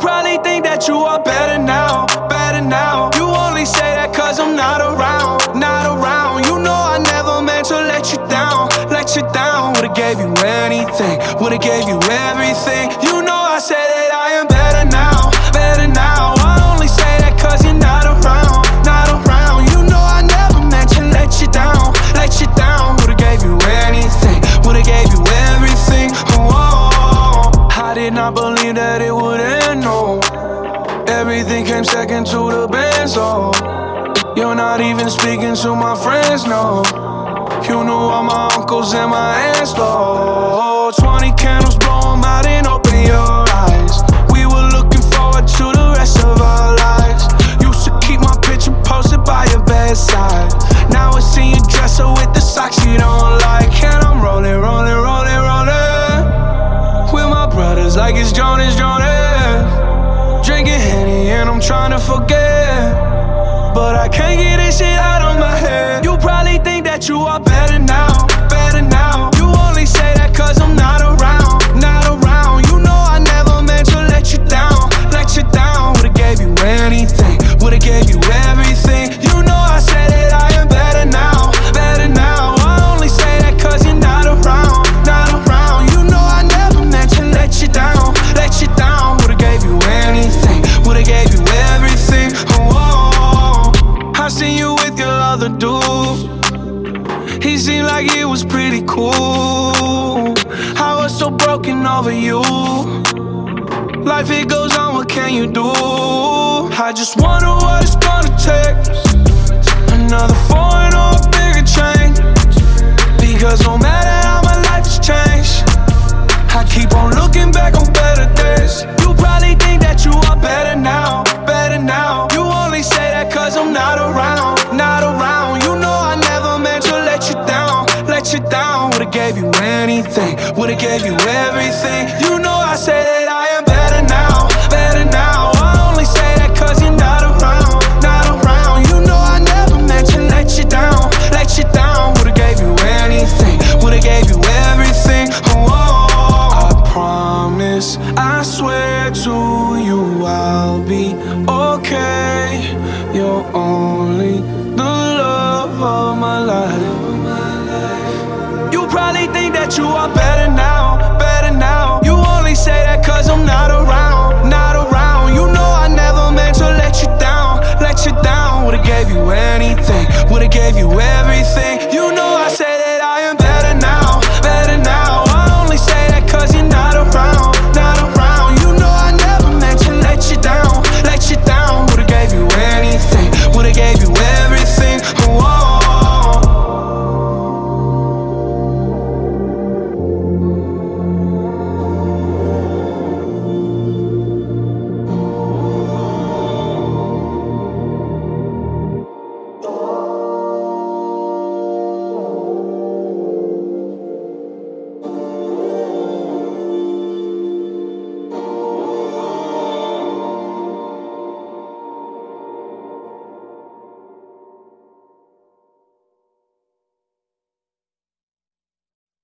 probably think that you are better now, better now. You only say that cause I'm not around, not around. You know I never meant to let you down, let you down. Would've gave you anything, would've gave you everything. You know I said that I am better now, better now. I only say that cause you're not around, not around. You know I never meant to let you down, let you down. Would've gave you anything, would've gave you everything. Oh, I did not believe that it would. Everything came second to the Benz, so oh. you're not even speaking to my friends, no. You knew all my uncles and my aunts, though. Trying to forget. But I can't get this shit out of my head. You probably think that you are better now, He seemed like he was pretty cool. I was so broken over you. Life it goes on, what can you do? I just wonder what it's gonna take. Another foreign would've gave you everything. You know I say that I am better now, better now. I only say that cause you're not around, not around. You know I never meant to let you down, let you down. Would've gave you anything, would've gave you everything. Oh, I promise, I swear to you I'll be okay. You're only gave you anything, would've gave you everything. You know